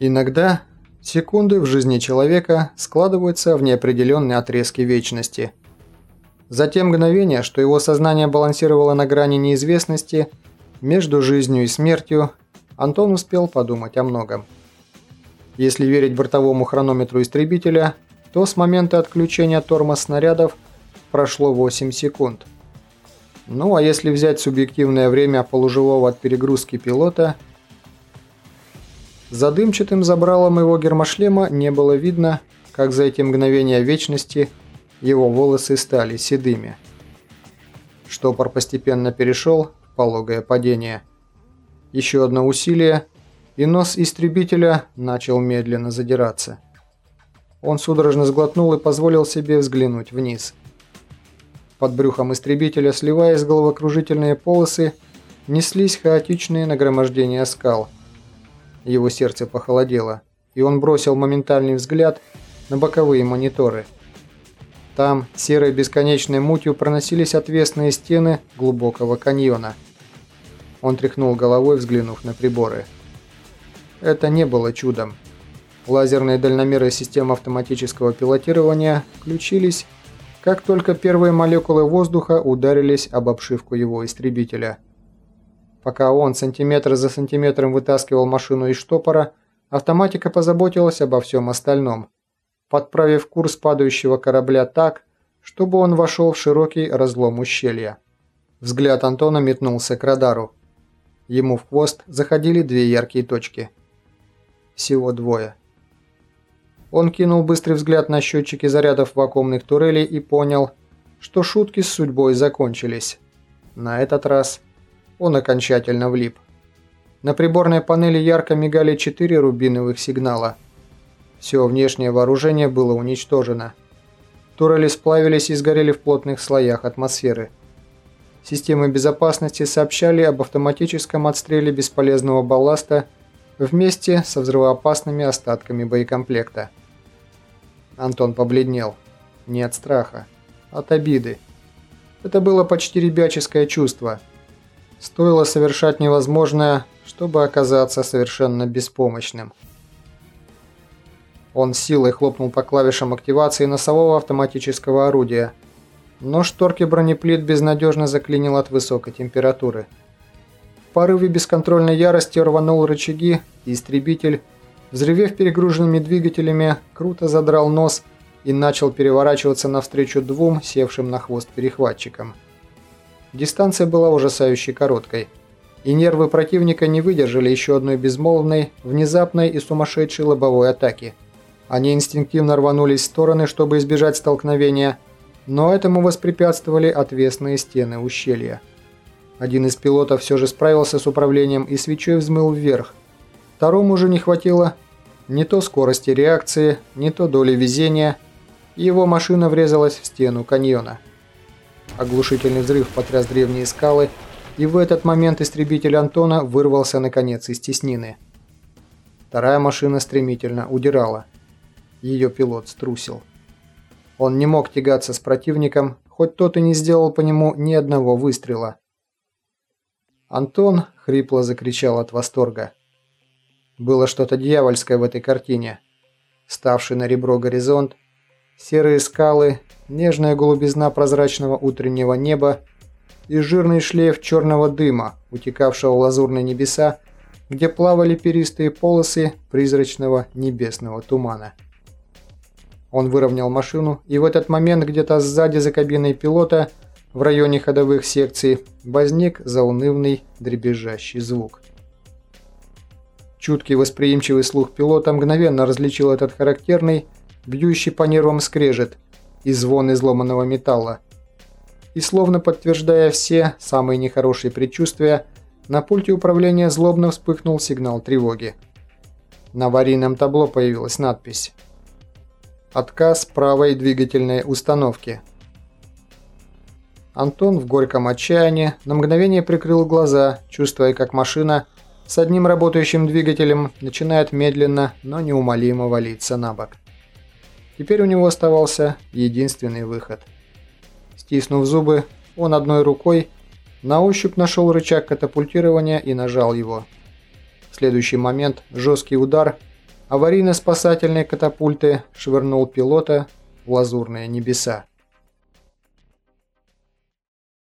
Иногда секунды в жизни человека складываются в неопределенные отрезки вечности. За те мгновения, что его сознание балансировало на грани неизвестности, между жизнью и смертью, Антон успел подумать о многом. Если верить бортовому хронометру истребителя, то с момента отключения тормоз снарядов прошло 8 секунд. Ну а если взять субъективное время полуживого от перегрузки пилота – за дымчатым забралом его гермошлема не было видно, как за эти мгновения вечности его волосы стали седыми. Штопор постепенно перешел в пологое падение. Еще одно усилие, и нос истребителя начал медленно задираться. Он судорожно сглотнул и позволил себе взглянуть вниз. Под брюхом истребителя, сливаясь головокружительные полосы, неслись хаотичные нагромождения скал – его сердце похолодело, и он бросил моментальный взгляд на боковые мониторы. Там серой бесконечной мутью проносились отвесные стены глубокого каньона. Он тряхнул головой, взглянув на приборы. Это не было чудом. Лазерные дальномеры системы автоматического пилотирования включились, как только первые молекулы воздуха ударились об обшивку его истребителя – Пока он сантиметр за сантиметром вытаскивал машину из штопора, автоматика позаботилась обо всем остальном, подправив курс падающего корабля так, чтобы он вошел в широкий разлом ущелья. Взгляд Антона метнулся к радару. Ему в хвост заходили две яркие точки. Всего двое. Он кинул быстрый взгляд на счетчики зарядов вакуумных турелей и понял, что шутки с судьбой закончились. На этот раз он окончательно влип. На приборной панели ярко мигали четыре рубиновых сигнала. Все внешнее вооружение было уничтожено. Турели сплавились и сгорели в плотных слоях атмосферы. Системы безопасности сообщали об автоматическом отстреле бесполезного балласта вместе со взрывоопасными остатками боекомплекта. Антон побледнел. Не от страха, от обиды. Это было почти ребяческое чувство – Стоило совершать невозможное, чтобы оказаться совершенно беспомощным. Он силой хлопнул по клавишам активации носового автоматического орудия, но шторки бронеплит безнадежно заклинил от высокой температуры. В порыве бесконтрольной ярости рванул рычаги, и истребитель, взрывев перегруженными двигателями, круто задрал нос и начал переворачиваться навстречу двум севшим на хвост перехватчикам. Дистанция была ужасающе короткой, и нервы противника не выдержали еще одной безмолвной, внезапной и сумасшедшей лобовой атаки. Они инстинктивно рванулись в стороны, чтобы избежать столкновения, но этому воспрепятствовали отвесные стены ущелья. Один из пилотов все же справился с управлением и свечой взмыл вверх. Второму же не хватило не то скорости реакции, не то доли везения, и его машина врезалась в стену каньона. Оглушительный взрыв потряс древние скалы, и в этот момент истребитель Антона вырвался наконец из теснины. Вторая машина стремительно удирала. Ее пилот струсил. Он не мог тягаться с противником, хоть тот и не сделал по нему ни одного выстрела. Антон хрипло закричал от восторга. Было что-то дьявольское в этой картине. Ставший на ребро горизонт, серые скалы, нежная голубизна прозрачного утреннего неба и жирный шлейф черного дыма, утекавшего в лазурные небеса, где плавали перистые полосы призрачного небесного тумана. Он выровнял машину, и в этот момент где-то сзади за кабиной пилота в районе ходовых секций возник заунывный дребезжащий звук. Чуткий восприимчивый слух пилота мгновенно различил этот характерный, бьющий по нервам скрежет и звон изломанного металла. И словно подтверждая все самые нехорошие предчувствия, на пульте управления злобно вспыхнул сигнал тревоги. На аварийном табло появилась надпись «Отказ правой двигательной установки». Антон в горьком отчаянии на мгновение прикрыл глаза, чувствуя, как машина с одним работающим двигателем начинает медленно, но неумолимо валиться на бок. Теперь у него оставался единственный выход. Стиснув зубы, он одной рукой на ощупь нашел рычаг катапультирования и нажал его. В следующий момент жесткий удар аварийно-спасательной катапульты швырнул пилота в лазурные небеса.